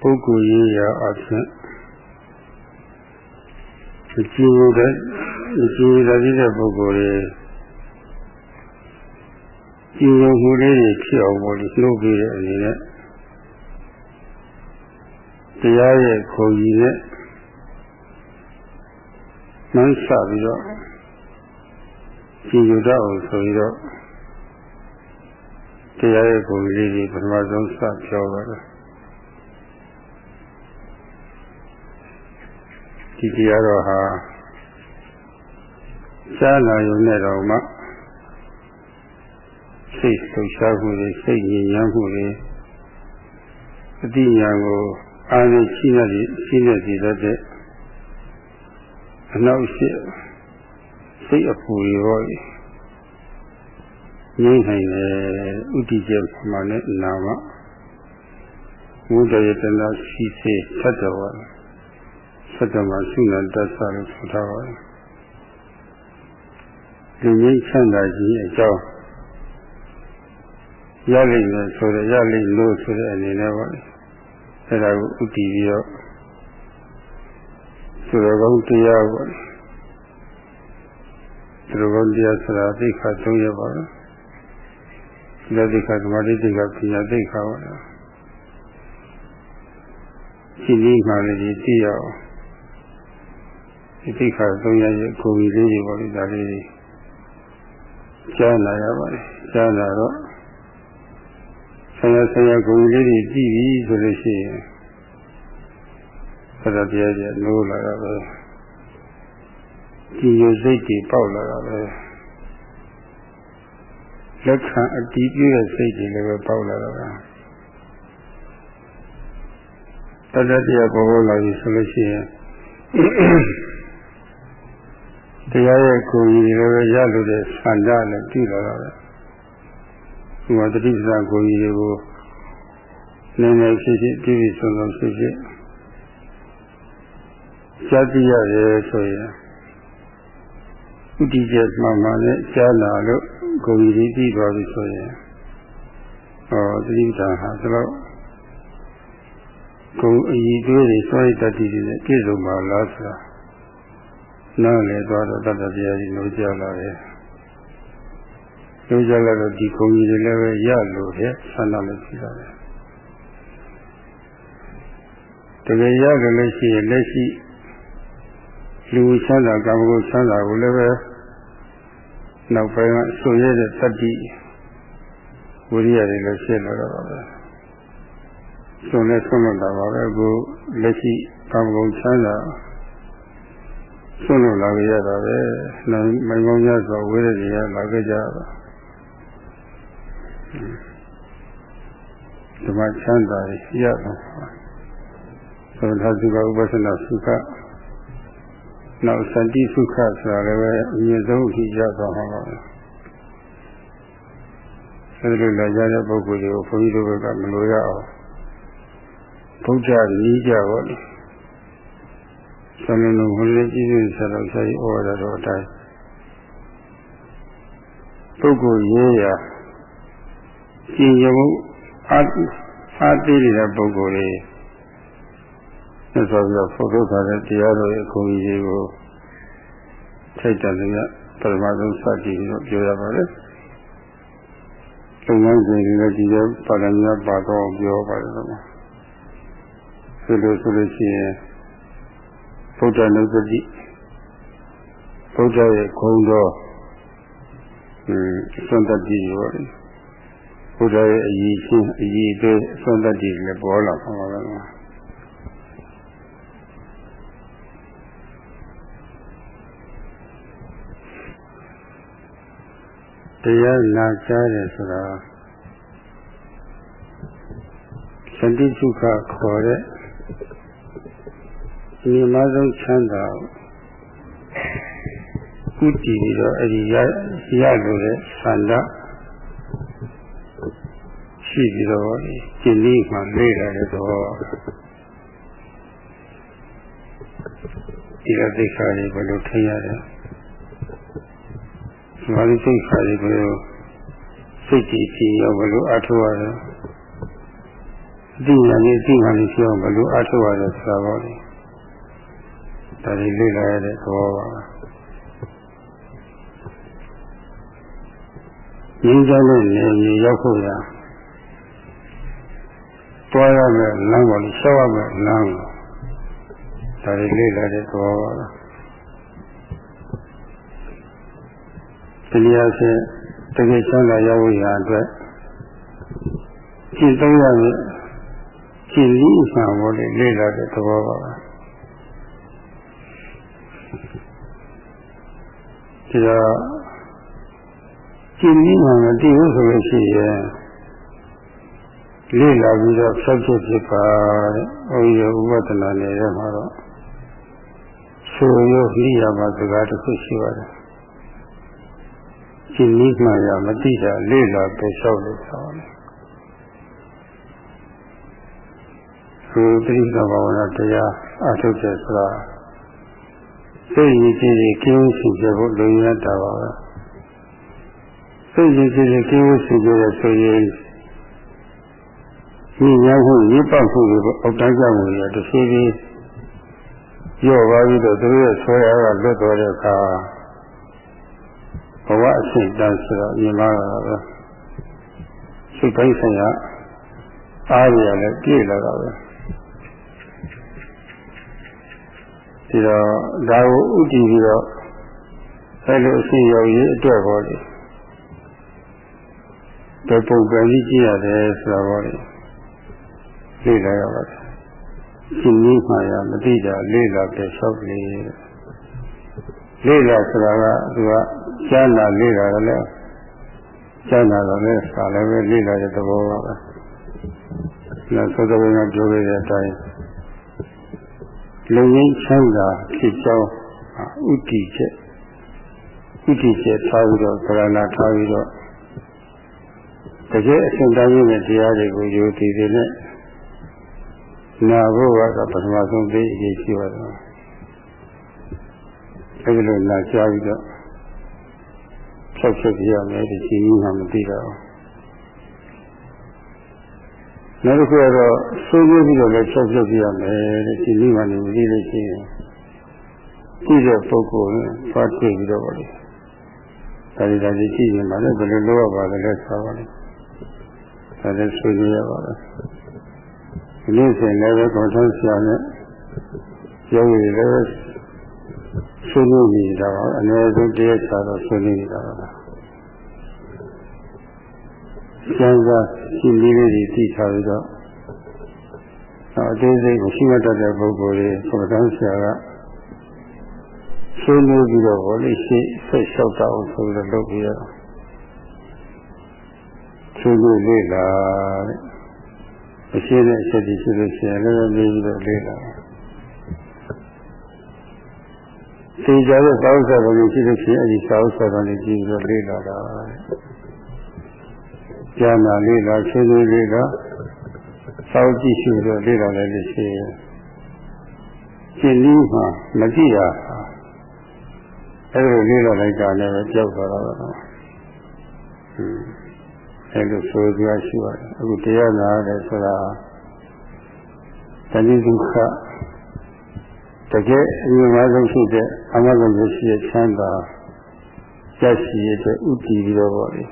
ပုဂ္ဂိုလ်ရေးရာအဖြစ်အကျိုးတဲ့အကျိုးတည်းတဲ့ပုဂ္ဂိုလ်တွေကြည်ရုံမှုလေးတွေဖြစ်အောင်လို့နှုတ်ပြီးတဲ့အနေနဲ့တရားရဲ့ခုံကြီးနဲ့မှန်းဆပြီးတော့ကြည်ယူတော့ဆိုပြီးတော့တရားရဲ့ခုံကြီးတွေပထမဆုံးစပြောပါတယ် ဒီတရားတော်ဟာရှားလာရုံနဲ့တော့မှစိတ်လှုပ်ရှားမှုတွေစိတ်ငြိမ်ချမ်းမှုတွေအတိညာကိုအာရုံရှိနေရှိနေစီတဲ့အနောက်ရှိစိတ်အပူတွေရောငြိမ့်နိုင်တယ်ဥတည်ချက်မှနဲ့နာမဝိတယတနာရှိစေသတ္တဝါ သတ္တမရှိနေတတ်စားလို့ဆိုထားပါတယ်ဒီငြိမ့်ချမ်းသာခြင်းအကြောင်းရလိမ့်မယ်ဆိုတော့ရလိမ့်လို့ဆိုတဲ့အနေနဲ့ပါလေအဲ့ဒါကိုဥတည်ပြီးတော့ဆိုတော့ကောင်းတရားပေါ့ဆိုတော့ကောင်းတရားဆိုတာသိခါသုံးရပါတော့ဒီလိုသိခါသမာဓိသိခါပညာသိခါပါတော့ရှင်းပြီးမှလည်းဒီသိရအောင် ဒီသိခါသုံးရရဲ့ကိုယ်ကြီးလေးတွေပေါ့လေဒါလေးကြားနာရပါတယ်ကြားနာတော့ဆရာဆရာကိုယ်လေးတွေကြည့်ပြီဆိုလို့ရှိရင်ဆက်တော်တရားကြီးနိုးလာတာပဲကြည်ရစိတ်တွေပေါက်လာတာပဲလက်ခံအတီးပြည့်တဲ့စိတ်တွေလည်းပဲပေါက်လာတာပဲတတတရားပေါ်ပေါ်လာပြီဆိုလို့ရှိရင် တရားရဲ့ကိုယ်ကြီးတွေလည်းရလို့တဲ့ဆန္ဒနဲ့ပြုလာတာပဲဒီမှာတတိပ္ပံကိုကြီးတွေကိုနည်းနည်းဖြစ်ဖြစ်ပြည့်ပြည့်စုံစုံဖြစ်ဖြစ်ကြားသိရတယ်ဆိုရင်ဥတည်ချက်မှန်မှန်နဲ့ကြားလာလို့ကိုကြီးတွေပြီးသွားပြီဆိုရင်ဟောတတိပ္ပံဟာဒီလိုကိုယ်အည်သွေးတွေစွန့်တတ်တည်တွေပြည့်စုံပါလားဆိုတာ နားလည်သွားတော့တတ္တတရားကြီးလို့ကြားလာတယ်ပြောကြလိုက်တော့ဒီခုံကြီးတွေလည်းပဲရလို့တဲ့ဆန္ဒလည်းရှိတာပဲတကယ်ရတယ်လို့ရှိရင်လက်ရှိလူချမ်းသာကာမဂုဏ်ချမ်းသာကိုလည်းပဲနောက်ပိုင်းကဆွရတဲ့တတိဝိရိယတွေလည်းရှင်းလာတော့ပါပဲဆွနဲ့ဆွလို့တာပါပဲအခုလက်ရှိကာမဂုဏ်ချမ်းသာ ဆွလို့လာကြရတာပဲနိုင်မိုင်ကောင်းရဆိုဝိရိယတွေလာကြကြတာဓမ္မချမ်းသာရတာသောတာသုခဥပသနာသုခနောက်စတိသုခဆိုတာလည်းပဲအမြင့်ဆုံးအထိရသွားမှာပါအဲဒီလိုလာကြတဲ့ပုဂ္ဂိုလ်တွေကိုဘုန်းကြီးတို့ကမလိုရအောင်ဘုရားနီးကြပါလေ ဆန္ဒလုံးဘုရားကြီးကြီးဆရာတော်ဆရာကြီးဩဝါဒတော်အတိုင်းပုဂ္ဂိုလ်ရေးရာကျင်ရုံအားအားသေးတဲ့ပုဂ္ဂိုလ်တွေဆက်ဆိုပြီးတော့ဖုတ်ထုတ်ထားတဲ့တရားတော်ရဲ့အကုန်ကြီးကိုထိုက်တယ်လို့ပထမဆုံးစကြည့်ပြီးတော့ပြောရပါတယ်။လုပ်ငန်းစဉ်တွေလည်းဒီလိုပါဠိများပါတော့ပြောပါတယ်တော့။ဆိုလို့ဆိုလို့ရှိရင် ဗုဒ္ဓနုပတိဗုဒ္ဓရဲ့ခုံတော်အင်းသံတတိရောဘုရားရဲ့အည်ချင်းအည်တွေအစွမ်းတတ်တွေလည်းပေါ်လာပါပါလားတရားနာကြားတယ်ဆိုတာစတိစုခခေါ်တဲ့ ဒီမှာဆုံးချမ်းသာကုတည်ပြီးတော့အဲ့ဒီရရလို့တဲ့ဆန္ဒရှိပြီးတော့ကျင့်လေးမှလေးလာတဲ့တော့ဒီအသိခါတွေဘယ်လိုထိရတယ်။မာရိသိခါတွေဘယ်လိုစိတ်ကြည်ကြည်ရောဘယ်လိုအထောက်ရတယ်။အအတိညာလေးအတိညာလေးရှိအောင်ဘယ်လိုအားထုတ်ရလဲဆိုတာပေါ့လေ ဒါတွေလေ့လာရတဲ့သဘောပါရင်းကြတဲ့နေမြေရောက်ဖို့ရတွားရမယ်လမ်းပေါ်လေးရှောက်ရမယ်လမ်းဒါတွေလေ့လာတဲ့သဘောပါတရားဖြင့်တကယ်ချမ်းသာရောက်ရအတွက်ကျင့်သုံးရမယ်ကျင့် lý အမှန်ပေါ်လေလေ့လာတဲ့သဘောပါ ဒီတော့ကျင့် lý မှန်မသိဘူးဆိုလို့ရှိရင်လေ့လာပြီးတော့ဖြတ်ဖြစ်ဖြစ်ပါတဲ့။ဘုရားဥပဒနာနယ်မှာတော့ဆိုရိုးလိရမှာစကားတစ်ခုရှိပါတယ်ရှင်းနည်းမှရမသိတာလေ့လာပဲလျှောက်လို့ဆိုတယ်သူတိရိစ္ဆာဘာဝနာတရားအထုတ်တယ်ဆိုတာ စိတ်ရည်ကြည်ကြည်ကင်းရှိကြဖို့လိုရတာပါပဲစိတ်ရည်ကြည်ကြည်ကင်းရှိကြတဲ့ဆိုရင်ဒီညာမှုရေးပောက်မှုတွေအောက်တန်းကြမှုတွေတစ်စီးပြီးပြော့သွားပြီးတော့သူရဲ့ဆွဲရကလွတ်တော်တဲ့အခါဘဝအဆင့်တန်းဆိုတော့မြင်လာတာပဲစိတ်တိုင်းဆိုင်ရာအားရလည်းပြည့်လာတာပဲ ဒီတော့ဒါကိုဥတည်ပြီးတော့အဲလိုအစီရောက်ရေးအတွက်ပေါ်လေဒီပုံကံကြီးကြည့်ရတယ်ဆိုတော့လေလေ့လာရပါတယ်ရှင်ကြီးမှရမသိတာလေ့လာပဲလျှောက်လေလေ့လာဆိုတာကသူကကျမ်းလာလေ့လာတယ်လေကျမ်းလာတော့လည်းစာလည်းပဲလေ့လာတဲ့သဘောပါပဲ။ဒါသောတော်ဘုရားပြောခဲ့တဲ့အတိုင်း လုံရင်းချမ်းသာဖြစ်ကြောင်းဥတီချက်ဥတီချက်ထားပြီးတော့ဗရဏထားပြီးတော့တကယ်အစဉ်တိုင်းရဲ့တရားတွေကိုယူတည်တယ်နဲ့နာဖို့ကတော့ပထမဆုံးသိအရေးကြီးပါတယ်အဲဒီလိုနာကြားပြီးတော့ဖြောက်ချက်ပြရမယ်ဒီရှင်ကြီးမှမသိတော့ နောက်တစ်ခုကတော့စိုးကျပြီးတော့လည်းဖြောက်ချက်ပြရမယ်တဲ့ရှင်ကြီးမှလည်းမသိလို့ရှိရင်ကြည့်တဲ့ပုဂ္ဂိုလ်နဲ့သွားတွေ့ပြီးတော့ပါလေဒါဒီဒါကြီးကြည့်ရင်မှလည်းဘယ်လိုလုပ်ရပါလဲဆိုပါလေဒါလည်းဆွေးနွေးရပါလားဒီနေ့စဉ်လည်းပဲကောင်းဆုံးဆရာနဲ့ရုပ်ရည်လည်းဆွေးနွေးနေတာပါအနည်းဆုံးတရက်ချတော့ဆွေးနွေးနေတာပါ ကျန်စာရှိလေးလေးတွေသိထားပြီးတော့အသေးစိတ်ကိုရှိမှတ်တတ်တဲ့ပုဂ္ဂိုလ်တွေကမ္ဘာတန်းဆရာကဆွေးနွေးပြီးတော့ဟောလိရှိဆက်လျှောက်တော့ဆိုပြီးတော့လုပ်ပြီးတော့ဆွေးနွေးလေ့လာတဲ့အရှင်းတဲ့အချက်တွေရှိလို့ရှိရင်လည်းလေးပြီးတော့လေ့လာသိကြတဲ့သာဝတ္တဘုံရှိလို့ရှိရင်အဲဒီသာဝတ္တဘုံကြီးပြီးတော့လေ့လာတာ ကျမ်းနာလေ့လာဆွေးနွေးလေ့လာစောင့်ကြည့်ရှုတော့လေ့လာလည်းရှိရင်ရှင်းပြီးမှမကြည့်ရအဲဒီလိုလေ့လာလိုက်တာလည်းကြောက်သွားတာပါဟွန်းအဲလိုဆိုကြရရှိပါတယ်အခုတရားနာရတယ်ဆိုတာတတိဒုက္ခတကယ်အမြင်အဆုံးရှိတဲ့အမှန်ကိုရှိတဲ့ချမ်းသာရရှိရတဲ့ဥတည်ပြီးတော့ပေါ့လေ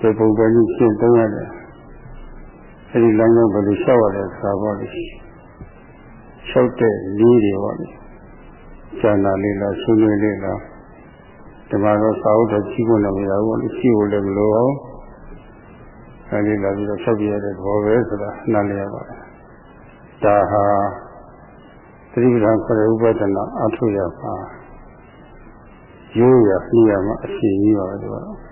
ဒီပုံစံကြီးရှင်းသုံးရတယ်အဲဒီလမ်းကြောင်းဘယ်လိုလျှောက်ရလဲဆိုတာပေါ့လေလျှောက်တဲ့နည်းတွေပေါ့လေကျန်တာလေးလားဆွေးနွေးလေးလားဒီမှာတော့သာဝတ္တကြီးကုန်လည်းမရဘူးရှိဖို့လည်းမလိုအောင်အဲဒီလာပြီးတော့ဖြောက်ပြရတဲ့သဘောပဲဆိုတာနားလည်ရပါတယ်ဒါဟာသတိပဋ္ဌာန်ခေါ်တဲ့ဥပဒနာအထုရပါရိုးရနှီးရမှာအရှိကြီးပါပဲဒီကတော့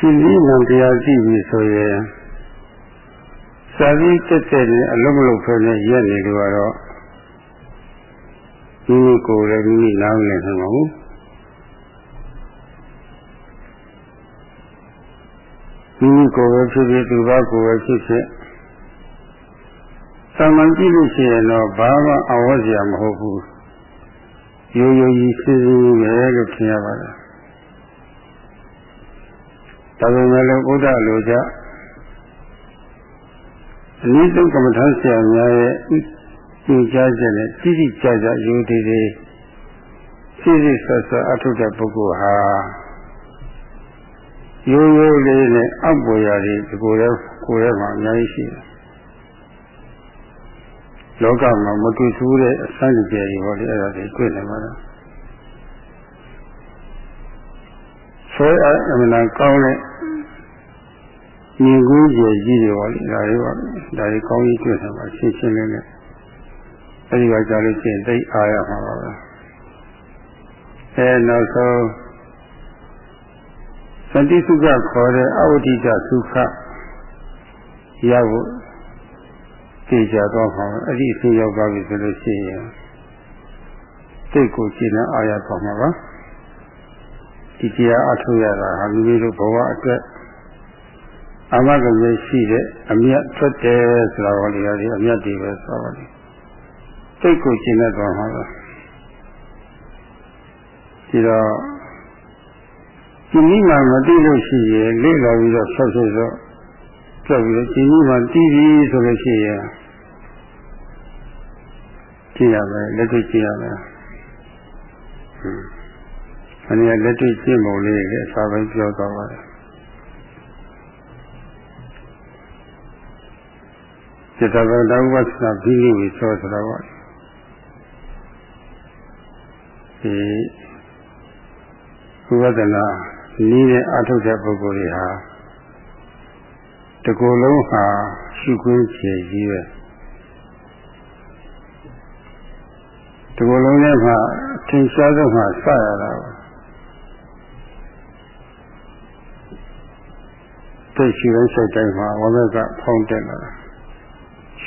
ရှင်ဒီနံတရားကြည့်ပြီဆိုရင်စာပြီးတက်တဲ့နဲ့အလုံးမလုံးဖဲနဲ့ရက်နေလို့ကတော့မိမိကိုယ်လည်းမိမိနားမလည်နိုင်ပါဘူးမိမိကိုယ်ပဲဖြစ်ဖြစ်သူကကိုယ်ပဲဖြစ်ဖြစ်သာမန်ကြည့်လို့ရှိရင်တော့ဘာမှအဝတ်စရာမဟုတ်ဘူးရိုးရိုးကြီးစစ်စစ်ပဲလို့ထင်ရပါတယ် ဒါပေမဲ့လည်းဘုရားလိုကြအနည်းဆုံးကမ္မထဆရာများရဲ့ညွှန်ကြားချက်နဲ့တိတိကျကျယူတည်တည်စိစိဆက်ဆက်အထုတဲ့ပုဂ္ဂိုလ်ဟာရိုးရိုးလေးနဲ့အောက်ပေါ်ရာတွေဒီကိုယ်ရဲ့ကိုယ်ရဲ့မှာအများကြီးရှိတယ်လောကမှာမတွေ့ဘူးတဲ့အစမ်းကြယ်တွေဟောလေအဲ့ဒါတွေတွေ့နေမှာတော့ဆွဲအမှန်တန်ကောင်းတဲ့ မြင်ကူးကြည်ကြီးတွေဟောလေဒါတွေပါဒါတွေကောင်းကြီးတွေ့နေမှာရှင်းရှင်းလင်းလင်းအဲဒီကကြားလို့ရှိရင်သိအားရမှာပါပဲအဲနောက်ဆုံးစတိစုခခေါ်တဲ့အဝဋ္ဌိတသုခရဖို့သိကြတော့မှာအဲ့ဒီအဆင်းရောက်သွားပြီဆိုလို့ရှိရင်စိတ်ကိုကြည်နေအားရသွားမှာပါဒီတရားအထုရတာဟာမိမိတို့ဘဝအတွက် အမဂ္ဂမြေရှိတဲ့အမြတ်ထွက်တယ်ဆိုတာဟောဒီဟာဒီအမြတ်တွေပဲဆိုတော့စိတ်ကိုကြည်နေသွားမှာပါဒီတော့ဒီနည်းမှမသိလို့ရှိရင်လေ့လာပြီးတော့ဆက်ဆက်တော့ကြောက်ပြီးတော့ဒီနည်းမှတည်ပြီဆိုလို့ရှိရင်ကြည့်ရမယ်လက်တွေ့ကြည့်ရမယ်ဟွန်းအနည်းလက်တွေ့ကြည့်ပုံလေးလည်းအစာပိုင်းပြောသွားပါတယ် จิตဝတ္တဝသနာပြီးလိမ့်ပြီဆိုတော့ပါဒီဝိပဿနာနီးတဲ့အထုတ်တဲ့ပုဂ္ဂိုလ်တွေဟာတကူလုံးဟာရှုခွင့်ခြေကြီးပဲတကူလုံးထဲမှာထင်ရှားဆုံးမှာစရတာပါသိရှိတဲ့စိတ်တိုင်းမှာဝိဘကဖောင်းတက်လာတာ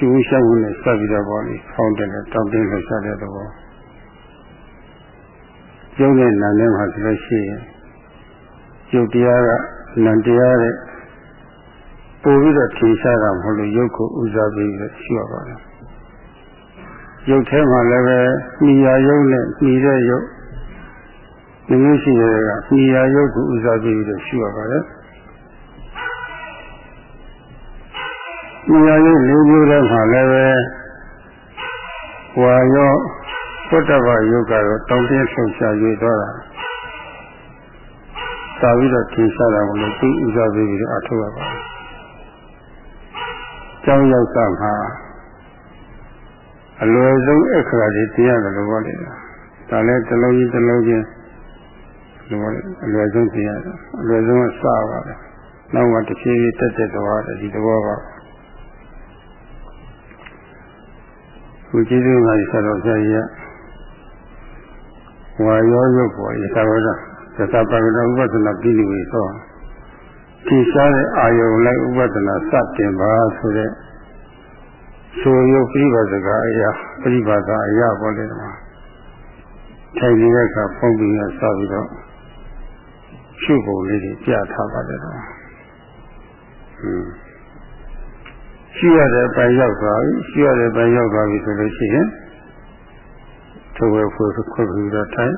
ရှုရှောက်နဲ့စပ်ပြီးတော့ပေါ့လေဖောင်းတက်တယ်တောင်းတင်းလှရှားတဲ့သဘောကျုံးတဲ့နာနဲ့မှာဆိုလို့ရှိရင်ကျုပ်တရားကနံတရားတဲ့ပို့ပြီးတော့ထင်ရှားတာမဟုတ်လို့ရုပ်ကိုဥစားပြီးတော့ရှိရပါတယ်ရုပ်ထဲမှာလည်းပဲမိယာရုပ်နဲ့မိတဲ့ရုပ်ဒီမျိုးရှိတဲ့ကမိယာရုပ်ကိုဥစားပြီးတော့ရှိရပါတယ် မိယာရုပ်လေးမျိုးထဲမှာလည်းပဲဝါရောဘုဒ္ဓဘာယုတ်ကတော့တောင်းတင်းလှုပ်ရှားရွေသွားတာသာပြီးတော့ထင်ရှားတာကိုလည်းသိဥစားပြီးတော့အထောက်ရပါတယ်။ကျောင်းရောက်တာမှာအလွယ်ဆုံးအခရာတွေသိရတယ်လို့ပြောလိုက်တာ။ဒါလည်းတစ်လုံးကြီးတစ်လုံးချင်းလို့အလွယ်ဆုံးသိရတယ်။အလွယ်ဆုံးကစပါတယ်။နောက်မှတစ်ဖြည်းဖြည်းတက်တက်သွားတယ်ဒီသဘောပါ။ ခုကျေးဇူးပါဆရာတော်ဆရာကြီးကဝါရောရုပ်ပေါ်ရသဘောတော့သစ္စာပဂဒဥပဒနာပြီးလို့ဆိုဒီရှားတဲ့အာယုံလိုက်ဥပဒနာစတင်ပါဆိုတဲ့ဆိုရုပ်ပြိပါစကားအရာပြိပါဒအရာပေါ်တယ်မှာထိုင်နေတဲ့အခါဖုံးပြီးတော့စပြီးတော့ရှုပုံလေးတွေပြထားပါတယ်တော့ဟွန်း ရှိရတဲ့ပိုင်ရောက်သွားပြီရှိရတဲ့ပိုင်ရောက်သွားပြီဆိုလို့ရှိရင်ထိုဝဲဖွယ်ခွက်ပြီးတော့ထိုင်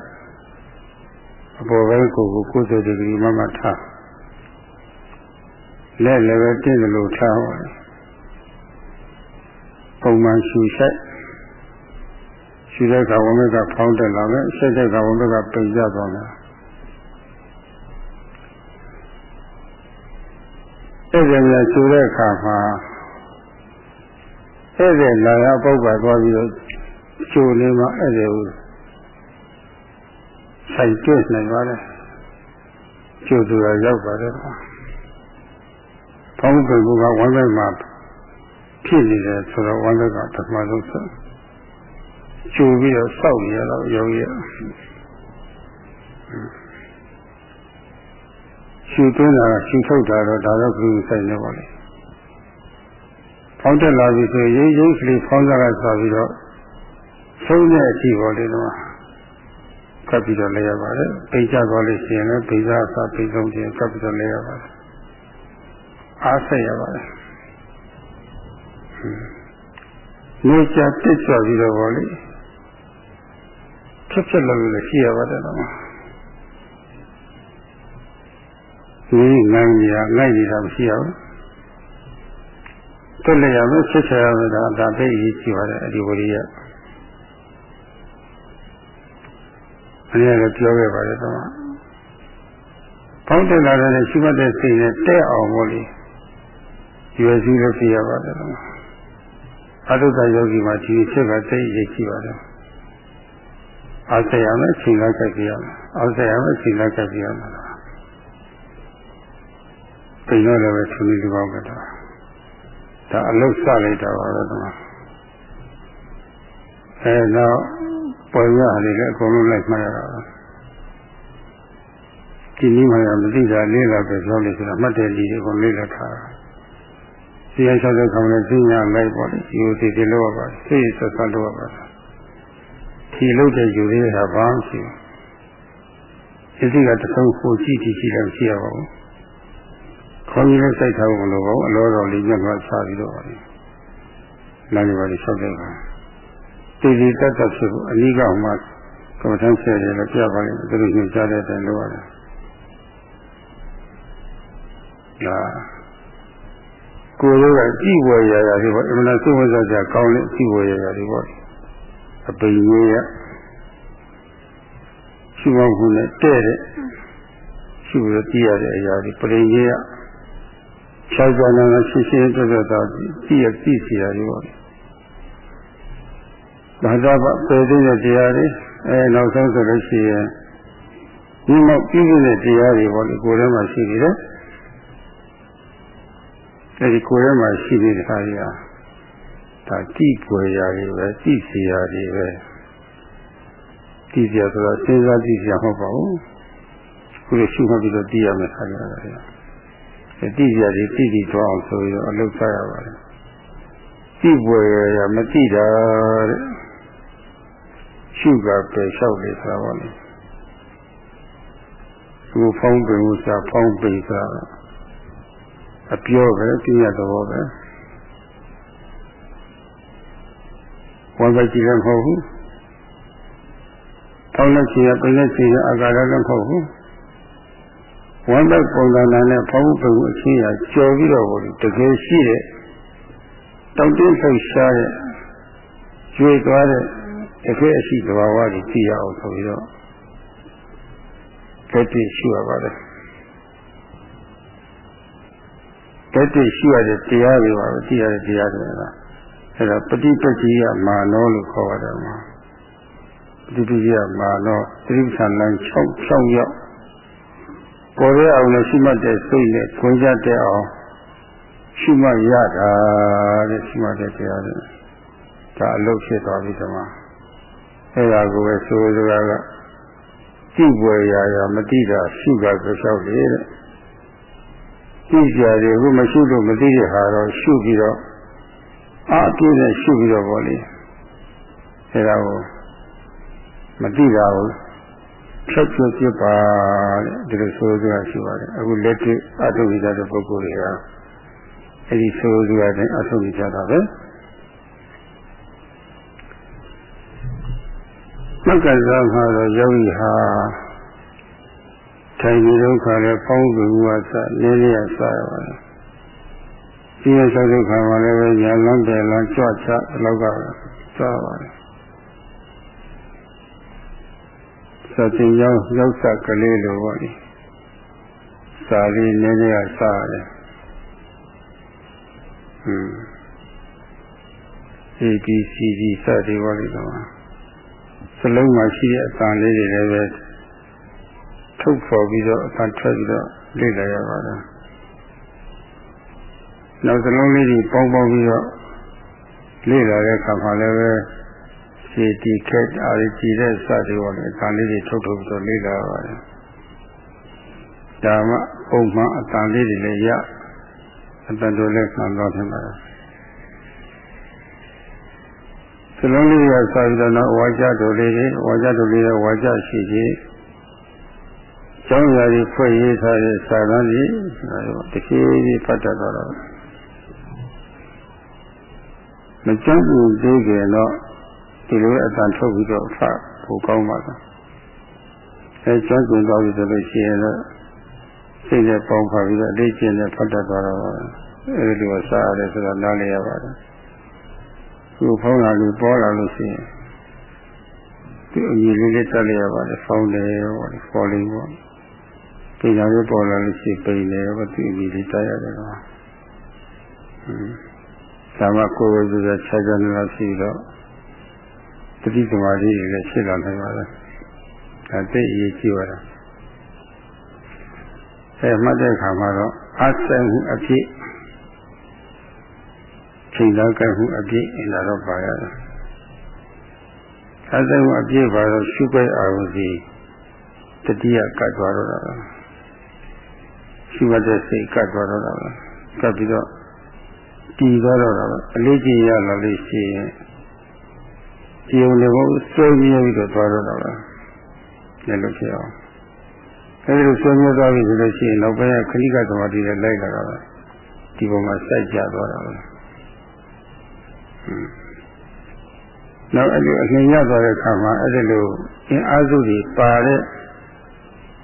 အပေါ်ပိုင်းကိုကို90ဒီဂရီမှမှထားလက်လည်းပဲတင့်တယ်လို့ထားပါတယ်ပုံမှန်ရှူဆိုင်ရှူတဲ့ကဝမကဖောင်းတက်လာမယ်ဆက်တဲ့ကဝမကပိတ်ရသွားမယ်အဲ့ဒီမှာရှူတဲ့အခါမှာ အဲ့ဒီလာရပုဂ္ဂိုလ်သွားပြီးတော့ရှူနေမှအဲ့ဒီကိုဆိုင်ကျနိုင်ပါလေကျိုးသူရရောက်ပါတယ်ကွာဖောင်းပိန်ကဝမ်းဘက်မှာဖြစ်နေတယ်ဆိုတော့ဝမ်းဘက်ကပထမဆုံးဆက်ကျိုးပြီးတော့စောက်နေရတော့ရုံရရှူသွင်းတာရှူထုတ်တာတော့ဒါတော့ဘူးဆိုင်နေပါလေ ဖောင်းတက်လာပြီဆိုရင်ရိပ်ရိပ်ကလေးဖောင်းစားကစားပြီးတော့ဆုံးတဲ့အထိပေါ်လေတော့ကပ်ပြီးတော့လဲရပါတယ်ပိတ်ကြသွားလို့ရှိရင်လည်းပိတ်စားစားပိတ်ဆုံးခြင်းကပ်ပြီးတော့လဲရပါတယ်အားဆက်ရပါတယ်နေချတက်ကြွပြီးတော့ဗောလေဖြစ်ဖြစ်လို့လည်းရှိရပါတယ်တော့ဒီငိုင်းနေတာငိုက်နေတာမရှိရဘူး တွက်လိုက်ရမယ်ဆက်ဆက်ရမယ်ဒါဒါသိရေးကြည့်ပါတယ်အဒီဝရိယအနည်းလည်းပြောခဲ့ပါတယ်တော့ပေါင်းတက်လာတဲ့ရှိမှတ်တဲ့စိတ်နဲ့တဲ့အောင်မို့လေရွယ်စုလို့ပြရပါတယ်တော့အတုတ္တယောဂီမှာဒီချက်ကသိရေးကြည့်ပါတယ်အားဆက်ရမယ်ချိန်လိုက်ကြည့်ရမယ်အားဆက်ရမယ်ချိန်လိုက်ကြည့်ရမယ်ပြင်တော့လည်းပဲသူလေးဒီပေါက်ကတော့ ဒါအလုတ်စလိုက်တာပါတော့အဲတော့ပေါ်ရရတယ်လည်းအကုန်လုံးလိုက်မှတ်ရတာပါဒီနည်းမှမသိတာလေးလာပဲပြောလို့ဆိုတာမှတ်တဲ့လူတွေကိုလေးလာထားတာဆရာလျှောက်တဲ့ခေါင်းနဲ့သိညာလိုက်ပေါ့လေဒီလိုဒီဒီလိုပါသိဆက်ဆက်လို့ပါဒီလုတ်တဲ့ယူလေးကဘာမှမရှိဘူးဒီစိတ်ကတဆုံးကိုကြည့်ကြည့်ကြည့်လည်းမရှိရပါဘူး ခေါင်းကြီးနဲ့စိုက်ထားဖို့မလိုပါဘူးအလောတော်လေးညက်သွားချပြီးတော့ပါလေလမ်းကြီးပါလေလျှောက်တဲ့အခါတည်တည်တတ်တတ်ဖြစ်ဖို့အနိကမှကမ္ဘာထမ်းဆရာတွေလည်းပြပါလိမ့်မယ်သူတို့ညွှန်ကြားတဲ့အတိုင်းလုပ်ရတယ်ဒါကိုယ်တို့ကကြည့်ဝယ်ရရတွေပေါ့အမှန်တရားစိတ်ဝင်စားကြကောင်းတဲ့ကြည့်ဝယ်ရရတွေပေါ့အပိန်ကြီးရရှိမှခုနဲ့တဲ့တဲ့ရှိရတည်ရတဲ့အရာတွေပရိကြီးရ ခြောက်ကြနာရှင်းရှင်းတွေ့တွေ့တော့ကြည့်ရကြည့်စီရတယ်ပေါ့ဘာသာပပေသိတဲ့တရားတွေအဲနောက်ဆုံးဆိုလို့ရှိရင်ဒီမောက်ပြီးတဲ့တရားတွေပေါ့လေကိုယ်ထဲမှာရှိနေတယ်အဲဒီကိုယ်ထဲမှာရှိနေတဲ့ဟာကြီးဟာဒါကြည့်ပွေရာတွေပဲကြည့်စီရာတွေပဲကြည့်စီရာဆိုတော့စဉ်းစားကြည့်စီရာမဟုတ်ပါဘူးခုလိုရှုမှတ်ပြီးတော့တည်ရမယ်ခါကြတာလေအဲ တည်စီရာတွေတည်တည်တော့အောင်ဆိုပြီးတော့အလုပ်စားရပါတယ်ကြည့်ပွေရာမကြည့်တာတဲ့ရှုကပဲလျှောက်လေဆိုတာပါလေသူဖောင်းပင်ဥစားဖောင်းပင်စားအပြောပဲပြည့်ရတော့ပဲဝန်ပဲကြည့်လည်းမဟုတ်ဘူး။တောင်းလက်ချင်ရပိလက်ချင်ရအာကာရလည်းမဟုတ်ဘူး။ ဝန်ပဲပုံသဏ္ဍာန်နဲ့ဖောင်းပုံအချင်းရကြော်ပြီးတော့ဘူးတကယ်ရှိတဲ့တောင်းတင်းထုတ်ရှားတဲ့ကျွေးသွားတဲ့တကယ်အရှိသဘာဝကြီးကြည့်ရအောင်ဆိုပြီးတော့တက်တည်ရှိရပါတယ်။တက်တည်ရှိရတဲ့တရားတွေပါပဲကြည့်ရတဲ့တရားတွေကအဲ့ဒါပฏิပက္ခိယမာနောလို့ခေါ်ရတယ်မှာပฏิပက္ခိယမာနောသတိပ္ပံလမ်း6 6ရောက် ပေါ်ရအောင်လို့ရှိမှတ်တဲ့စိတ်နဲ့ခွင့်ကြတဲ့အောင်ရှိမှရတာတဲ့ရှိမှတ်တဲ့တရားတွေဒါအလုပ်ဖြစ်သွားပြီဒီမှာအဲ့ဒါကိုပဲဆိုစကားကကြည့်ွယ်ရာရာမတိတာရှိတာဆိုလျှောက်လေတဲ့ကြည့်ကြတယ်ခုမရှိလို့မသိတဲ့ဟာတော့ရှုပြီးတော့အားအပြည့်နဲ့ရှုပြီးတော့ဗောလေအဲဒါကိုမသိတာ ကိုဖြတ်ဖြတ်ပြပါတဲ့ဒီလိုဆိုဆိုတာရှိပါတယ်အခုလက်တွေ့အထုပ်ကြတဲ့ပုဂ္ဂိုလ်တွေကအဲဒီဆိုဆိုတာတဲ့အထုပ်ကြတာပဲမက္ကဇာမှာတော့ယောဂီဟာထိုင်ပြီးဒုက္ခနဲ့ပေါင်းပြီးဝါစနည်းနည်းဆရပါတယ်ဒီရသောဒုက္ခမှာလည်းပဲညာလန်းတယ်လန်းကြွချဘလောက်ကစားပါတယ် စတင်ရောက်ရောက်စကလေးလိုပေါ့လေစာလေးနည်းနည်းကစားရတယ်ဟွန်း ABCD စသည်ပေါ့လေတော့စလုံးမှာရှိတဲ့အတန်လေးတွေလည်းပဲထုတ်ဖော်ပြီးတော့အတန်ထွက်ပြီးတော့လေ့လာရပါတယ်နောက်စလုံးလေးတွေပေါင်းပေါင်းပြီးတော့လေ့လာတဲ့အခါမှာလည်းပဲ ခြေတီခက်အာရီကြည်တဲ့စသည်ပေါ့လေအတန်လေးတွေထုတ်ထုတ်ပြီးတော့လေ့လာရပါတယ်ဒါမှပုံမှန်အတန်လေးတွေလည်းရအတန်တို့လည်းခံတော့ထင်ပါတယ်စလုံးလေးကစပြီးတော့နောက်ဝါကြတို့လေးတွေဝါကြတို့လေးရဲ့ဝါကြရှိကြီးကျောင်းရာကြီးဖွဲ့ရေးထားတဲ့စာတမ်းကြီးတဖြည်းဖြည်းဖတ်တတ်တော့မကြမ်းဘူးသေးခင်တော့ ဒီလိုအတန်ထုတ်ပြီးတော့ဖတ်ဖို့ကောင်းပါလားအဲကြမ်းကျင်တော့ပြီဆိုလို့ရှိရင်တော့စိတ်နဲ့ပေါင်းဖက်ပြီးတော့အလေးကျင့်နဲ့ဖတ်တတ်သွားတော့အဲဒီလိုစားရတယ်ဆိုတော့နားလည်ရပါတယ်ခုဖုံးလာလို့ပေါ်လာလို့ရှိရင်ဒီအညီလေးလေးတက်လျရပါတယ်ဖောင်းတယ်ဟောပေါ်လေးပေါ့ပိညာလေးပေါ်လာလို့ရှိရင်ပိန်တယ်ဟောဒီအညီလေးတက်ရတယ်ကွာဟွန်းသာမကိုယ်ဝိဇ္ဇာခြားခြားနေလို့ရှိတော့ တတိသမารီတွေလည်းဖြစ်လာနိုင်ပါလားဒါသိအရေးကြီးပါလားအဲမှတ်တဲ့အခါမှာတော့အဆက်မှုအဖြစ်ချိန်သားကြမှုအပြည့်အင်တာတော့ပါရတယ်အဆက်မှုအပြည့်ပါတော့ရှုခွဲအာရုံစီတတိယကတ်သွားတော့တာရှုမှတ်တဲ့စိတ်ကတ်သွားတော့တာကတ်ပြီးတော့တည်သွားတော့တာအလေးကြီးရလာလို့ရှိရင် ဒီုံလည်းဘုဆွေးမြေပြီးတော့သွားတော့တာလည်းလို့ဖြစ်အောင်အဲဒီလိုဆွေးမြေသွားပြီဆိုလို့ရှိရင်နောက်ပိုင်းကခလိကသမာဓိနဲ့လိုက်လာတာဒီပုံမှာစိုက်ကြသွားတာပဲနောက်အဲ့လိုအရင်ရသွားတဲ့အခါမှာအဲ့ဒီလိုအင်အားစုတွေပါတဲ့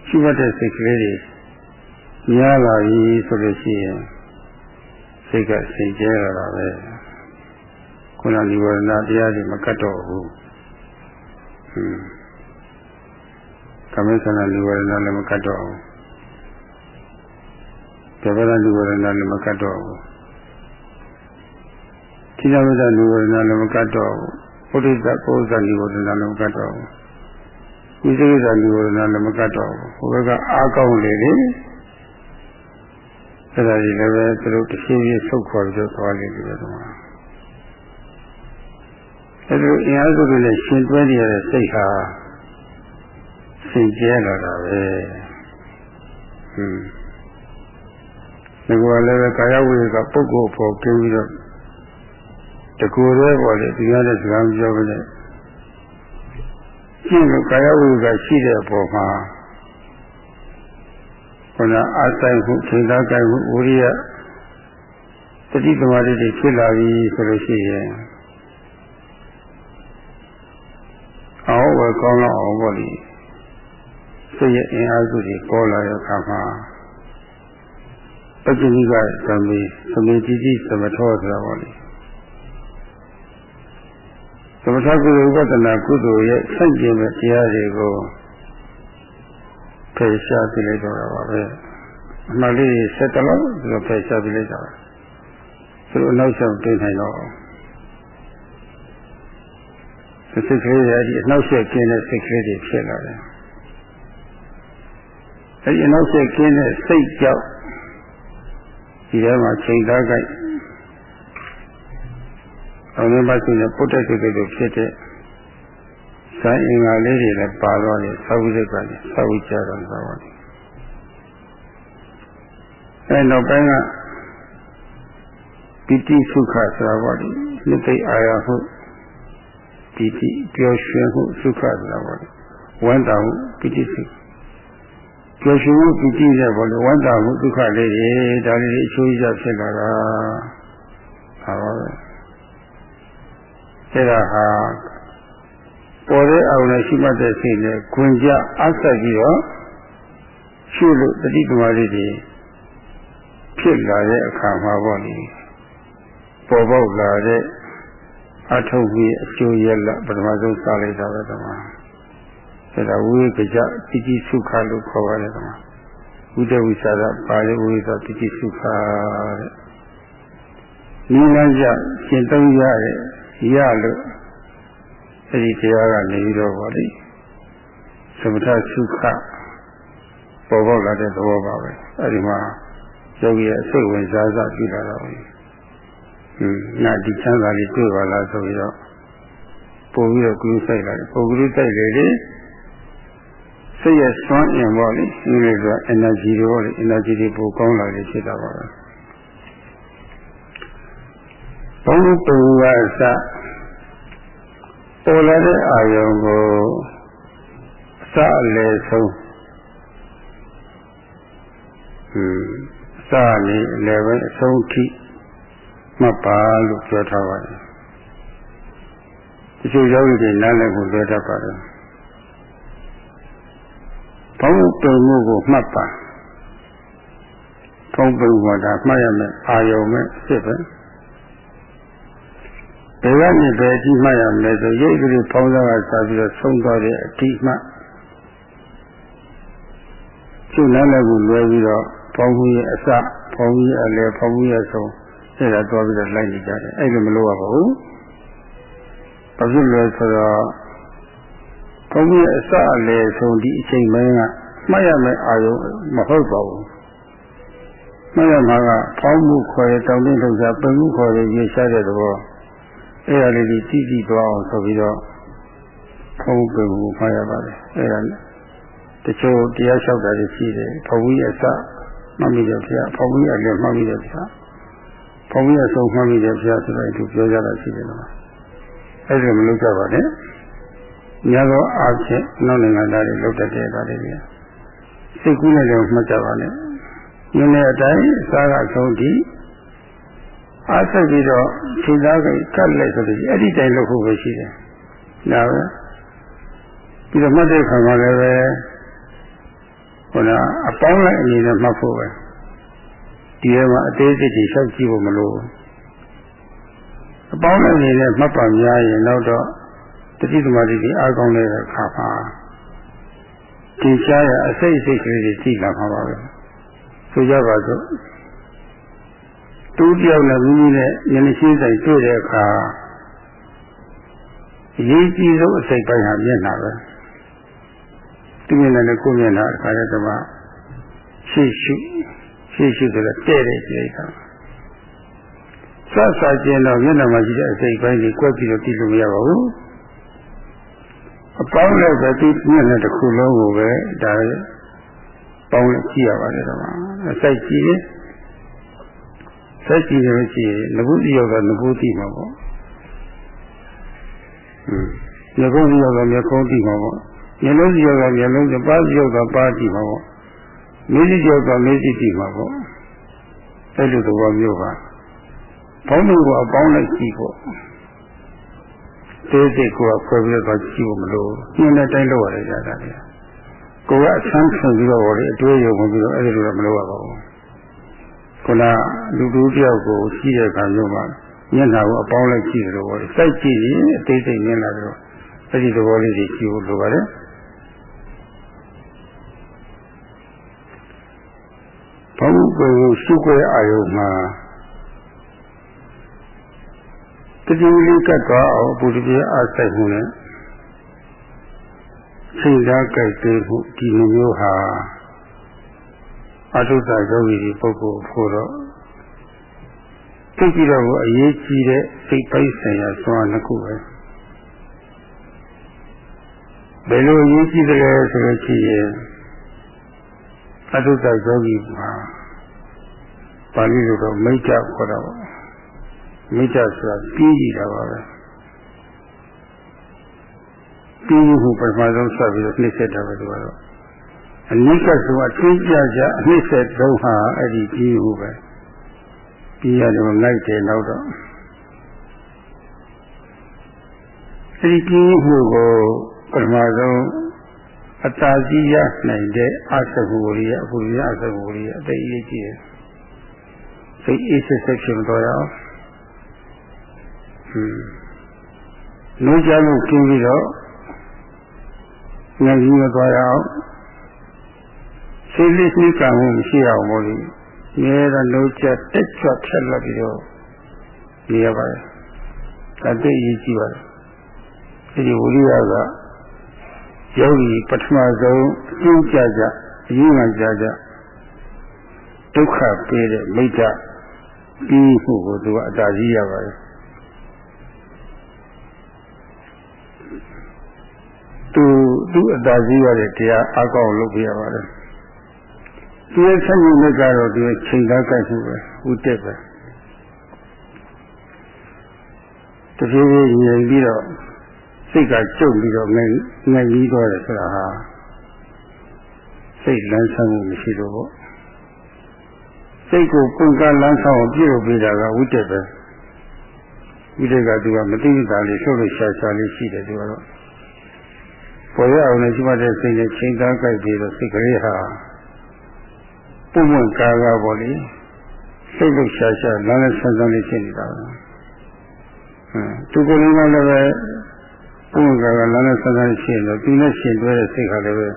ရှိမှတ်တဲ့စိတ်ကလေးတွေများလာပြီဆိုလို့ရှိရင်စိတ်ကစိတ်ကျဲလာတာပဲ ခုနနိဗ္ဗာန်တရားတွေမကတ်တော့ဘူးဟွန်းကမေသနာနိဗ္ဗာန်လည်းမကတ်တော့ဘူးတပ္ပရနိဗ္ဗာန်လည်းမကတ်တော့ဘူးသီလဝိဒနိဗ္ဗာန်လည်းမကတ်တော့ဘူးပုရိသပုဇ္ဇနိဗ္ဗာန်လည်းမကတ်တော့ဘူးဝိသေသနိဗ္ဗာန်လည်းမကတ်တော့ဘူးဟိုကအာကောင်းလေလေအဲ့ဒါကြီးလည်းပဲသူတို့တစ်ဖြည်းဖြည်းဆုတ်ခေါ်ပြီးတော့သွားလိမ့်မယ်ကွာ အဲ့လိုအင်အားစုတွေနဲ့ရှင်တွဲနေရတဲ့စိတ်ဟာစိတ်ကျဲလာတာပဲဟွန်းဒီကောလည်းပဲကာယဝိကပုဂ္ဂိုလ်ဖို့ကျင်းပြီးတော့တကူရဲပေါ်လေဒီရတဲ့စကားပြောကြတယ်ရှင်းလို့ကာယဝိကရှိတဲ့အပေါ်မှာခုနအာဆိုင်မှုသင်္သာကိုင်မှုဝိရိယတတိသမารိတွေဖြစ်လာပြီဆိုလို့ရှိရင် အောဝယ်ကောင်းတော့အောင်ပေါ့လေစိတ်ရဲ့အင်အားစုတွေပေါ်လာတဲ့အခါမှာပဋိနိကသမေသမေတိတိသမထောဆိုတာပေါ့လေသမထကုသိုလ်ဥပဒနာကုသိုလ်ရဲ့ဆန့်ကျင်တဲ့တရားတွေကိုဖယ်ရှားပြလိုက်တော့တာပါပဲအမှန်လေးဆက်တလို့ဒီလိုဖယ်ရှားပြလိုက်တာပါသူတို့နောက်ဆက်ပြေးနိုင်တော့ စိတ်ကလေးရဲ့ဒီအနောက်ဆက်ကင်းတဲ့စိတ်ကလေးတွေဖြစ်လာတယ်အဲဒီအနောက်ဆက်ကင်းတဲ့စိတ်ကြောင့်ဒီထဲမှာချိန်သားကြိုက်အောင်ရပါစီနဲ့ပုတ်တဲ့စိတ်တွေဖြစ်တဲ့ဇာအင်္ဂါလေးတွေလည်းပါတော့လေသာဝိဇ္ဇကလည်းသာဝိကြတော့သာပါလေအဲနောက်ပိုင်းကပိဋိစုခဆိုတာပေါ့လေနိသိအာရဟု ပိဋိပျော်ရွှင်မှုစုခဆိုတာပေါ့လေဝမ်းတာမှုပိဋိစုပျော်ရွှင်မှုပိဋိနဲ့ပေါ့လေဝမ်းတာမှုဒုက္ခလေးတွေဒါလေးအချိုးရဖြစ်လာတာဟာပါပဲအဲဒါဟာပေါ်တဲ့အောင်နဲ့ရှိမှတ်တဲ့စိတ်နဲ့ခွင်ကြအဆက်ပြီးတော့ရှုလို့တတိပမာလေးတွေဖြစ်လာတဲ့အခါမှာပေါ့လေပေါ်ပေါက်လာတဲ့ အထုပ်ကြီးအကျိုးရလပထမဆုံးစားလိုက်တာပဲတမအဲဒါဝိကကြတိတိစုခလို့ခေါ်ပါတယ်တမဝိတဝိသရပါဠိဝိသတိတိစုခတဲ့နိလန်းကြရှင်းသုံးရတဲ့ရလို့အဲဒီတရားကနေပြီးတော့ဗောလေသမထစုခပေါ်ပေါက်လာတဲ့သဘောပါပဲအဲဒီမှာယောဂီရဲ့အစိတ်ဝင်စားစားကြည့်လာတော့ဟင်း နာဒီချမ်းသာလေးတွေ့ပါလားဆိုပြီးတော့ပို့ပြီးတော့ကူးဆိုင်လာတယ်ပို့ကူးဆိုင်လေလေစိတ်ရဲ့စွမ်းအင်ပေါ့လေဒီလိုဆို energy တွေပေါ့လေ energy တွေပိုကောင်းလာလေဖြစ်တာပါပဲဘုံတူဝါစပေါ်လာတဲ့အာယုံကိုအစအလယ်ဆုံးဟင်းစနေအလယ်ပိုင်းအဆုံးထိ မှတ်ပါလို့ပြောထားပါတယ်တချို့ယောဂီတွေနားလည်ဖို့လွယ်တတ်ပါတယ်ဘုံတုံမှုကိုမှတ်ပါုံးပိန်ပေါ်တာမှတ်ရမယ်အာယုံမဲ့ဖြစ်ပဲဒီကနေပဲအတိမှတ်ရမယ်ဆိုရိတ်ကလေးဖောင်းစားကစားပြီးတော့ဆုံးသွားတဲ့အတိမှတ်ကျုပ်လည်းလည်းကိုလွယ်ပြီးတော့ဖောင်းကြီးရဲ့အစဖောင်းကြီးအလယ်ဖောင်းကြီးရဲ့ဆုံး အဲ့ဒါသွားပြီးတော့လိုက်နေကြတယ်အဲ့လိုမလုပ်ရပါဘူးဘာဖြစ်လဲဆိုတော့ဖောင်းကြီးရဲ့အစအလယ်ဆုံးဒီအချိန်ပိုင်းကမှတ်ရမယ်အာယုံမဟုတ်ပါဘူးမှတ်ရမှာကဖောင်းမှုခေါ်ရတောင်းတင်းထုတ်စားပင်မှုခေါ်ရရေရှားတဲ့သဘောအဲ့ဒါလေးကြီးကြည့်ကြည့်သွားအောင်ဆိုပြီးတော့ဖုံးပင်မှုမှတ်ရပါတယ်အဲ့ဒါနဲ့တချို့တရားလျှောက်တာတွေရှိတယ်ဖုံးကြီးအစမှတ်မိတယ်ဗျာဖုံးကြီးအလည်းမှတ်မိတယ်ဗျာ ဖုံးကြီးအဆုံးမှတ်မိတယ်ဗျာဆိုတော့သူပြောကြတာရှိတယ်နော်အဲ့ဒါမလုပ်ကြပါနဲ့ညသောအားဖြင့်နောက်နိုင်ငံသားတွေလောက်တတ်တဲ့ဒါတွေဗျာစိတ်ကူးနဲ့လည်းမှတ်ကြပါနဲ့ညနေအတိုင်းစားကအဆုံးထိအားဆက်ပြီးတော့ခြေသားကကတ်လိုက်ဆိုလို့အဲ့ဒီတိုင်လုပ်ဖို့ပဲရှိတယ်။ဒါပဲပြီးတော့မှတ်တဲ့ခါမှာလည်းပဲဟိုလားအပေါင်းလိုက်အနေနဲ့မှတ်ဖို့ပဲ ဒီထဲမှာအသေးစိတ်တွေရှောက်ကြည့်ဖို့မလိုဘူးအပေါင်းလိုက်အနေနဲ့မှတ်ပါများရင်တော့တတိသမารီတွေအားကောင်းတဲ့အခါမှာဒီရှားရအစိတ်အစိတ်ကလေးတွေကြည့်လာမှာပါပဲဆိုကြပါစို့တူတယောက်နဲ့မိမိနဲ့ဉာဏ်ရှိဆိုင်တွေ့တဲ့အခါအရေးကြီးဆုံးအစိတ်ပိုင်းဟာမျက်နှာပဲသူမျက်နှာနဲ့ကိုယ်မျက်နှာအခါတည်းကမှရှေ့ရှု ရှေ့ရှုဆိုတော့တဲ့တဲ့ကြိတ်တာစစချင်းတော့မျက်နှာမှာရှိတဲ့အစိတ်ပိုင်းကြီးကွက်ပြီးတော့ကြည့်လို့မရပါဘူးအပေါင်းလည်းပဲဒီမျက်နှာတစ်ခုလုံးကိုပဲဒါပေါင်းလိုက်ကြည့်ရပါတယ်တော့အစိုက်ကြည့်ရင်စိုက်ကြည့်ရလို့ရှိရင်ငပုတိရောက်တော့ငပုတိမှာပေါ့ဟွန်းငကုံရောက်တော့ငကုံတိမှာပေါ့မျက်လုံးစီရောက်တော့မျက်လုံးစီပါးစီရောက်တော့ပါးတိမှာပေါ့ မေးစီရောက်တော့မေးစီတိမှာပေါ့အဲ့လိုသဘောမျိုးပါဘုန်းတော်ကအပေါင်းလိုက်ကြည့်ပေါ့သေးစိတ်ကိုခွဲပြီးတော့ကြည့်ဖို့မလိုညနေတိုင်းလုပ်ရတယ်ကြတာလေကိုကအဆန်းဆင်ပြီးတော့ဟောလေအတွေးရုံဝင်ပြီးတော့အဲ့ဒီလိုတော့မလုပ်ရပါဘူးခုနလူတူတယောက်ကိုရှိတဲ့ခါမျိုးမှာမျက်နှာကိုအပေါင်းလိုက်ကြည့်တယ်လို့ဟောလေစိုက်ကြည့်ရင်အသေးစိတ်မြင်လာတော့အဲ့ဒီသဘောလေးကြီးကြည့်ဖို့လိုပါတယ် ဘုံကိုရှုခွဲအာယုမှာတတိလေးကတ်သွားအောင်ဘုရားပြအားဆိုင်မှုနဲ့ချိန်သားကြိုက်သေးမှုဒီမျိုးဟာအထုတယောဂီဒီပုဂ္ဂိုလ်ဖို့တော့သိကြည့်တော့အရေးကြီးတဲ့စိတ်ပိုင်းဆိုင်ရာစွမ်းနှစ်ခုပဲဘယ်လိုအရေးကြီးတယ်ဆိုလို့ရှိရင်အထုတယောဂီမှာ ပါဠိလိုတော့မိတ်ကြခေါ်တာပေါ့မိတ်ကြဆိုတာပြီးကြည့်တာပါပဲပြီးမှုပထမဆုံးဆက်ပြီးတော့နှိမ့်ဆက်တာပဲဒီကတော့အနိကဆိုတာအချင်းကြကြအနှိမ့်ဆက်တော့ဟာအဲ့ဒီပြီးမှုပဲပြီးရတယ်ငိုက်တယ်နောက်တော့အဲ့ဒီပြီးမှုကိုပထမဆုံးအတားကြီးရနိုင်တဲ့အသဟုရိယအခုရအသဟုရိယအတိတ်ရေးကြည့်တယ် စိတ်အေးဆက်ဆက်ဖြစ်မတော်ရအောင်ဟွန်းနှိုးကြလို့ကျင်းပြီးတော့ငါကြီးမသွားရအောင်စိတ်လေးနှိကံမှုမရှိအောင်မို့လို့ရဲတော့နှိုးကြတက်ကြွဖြတ်လက်ပြီးတော့နေရပါတယ်ဒါသိရေးကြည့်ပါတယ်ဒီဝိရိယကယောဂီပထမဆုံးအကျဉ်းကြကြအရင်းမှကြကြဒုက္ခပေးတဲ့မိစ္ဆာ ပြီးမှုကိုသူကအတားကြီးရပါတယ်သူသူအတားကြီးရတဲ့တရားအကောက်လုပ်ပြရပါတယ်သူရဲ့ဆက်မှုနဲ့ကတော့သူချိန်သားကြိုက်မှုပဲဥတက်ပဲတဖြည်းဖြည်းညင်ပြီးတော့စိတ်ကကျုပ်ပြီးတော့ငိုင်ငိုင်ပြီးတော့တယ်ဆိုတာဟာစိတ်လန်းဆန်းမှုမရှိလို့ပေါ့ စိတ်ကိုပုံကလန်းဆောင်အောင်ပြုလုပ်ပေးတာကဝိတက်ပဲဝိတက်ကသူကမသိတာလေးထုတ်လို့ရှာရှာလေးရှိတယ်သူကတော့ပေါ်ရအောင်လည်းရှိမှတဲ့စိတ်နဲ့ချိန်သားကြိုက်ပြီးတော့စိတ်ကလေးဟာပုံမှန်ကာကပေါ့လေစိတ်လို့ရှာရှာလမ်းနဲ့ဆန်းဆန်းလေးဖြစ်နေတာပဲဟမ်သူကိုယ်လည်းလည်းပဲပုံမှန်ကာကလမ်းနဲ့ဆန်းဆန်းဖြစ်နေတော့သူနဲ့ရှင်တွဲတဲ့စိတ်ကလည်းပဲ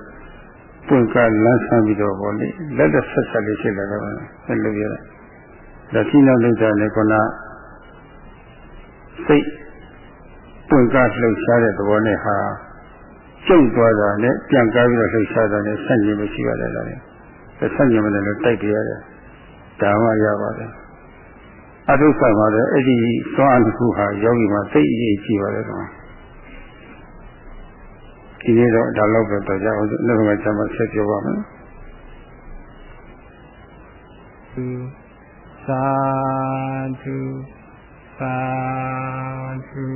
ပွင့်ကလန်းဆန်းပြီးတော့ပေါ့လေလက်သက်ဆက်ဆက်လေးဖြစ်လာတော့အဲ့လိုပြရဒါရှိနောက်လိမ့်တာနဲ့ခုနစိတ်ပွင့်ကလှုပ်ရှားတဲ့သဘောနဲ့ဟာကျုပ်သွားတာနဲ့ပြန်ကားပြီးတော့လှုပ်ရှားတာနဲ့ဆန့်ကျင်မရှိရတယ်လား။ဆန့်ကျင်မတယ်လို့တိုက်ပြရတယ်။ဒါမှရပါတယ်။အထုဆံပါလေအဲ့ဒီသွားအတစ်ခုဟာယောဂီမှာသိအရေးကြီးပါတယ်ကွာ။ ဒီနေ့တော့ဒါလောက်ပဲတော့ကြအောင်နောက်ကကျမှဆက်ပြောပါမယ်။ sadhu sadhu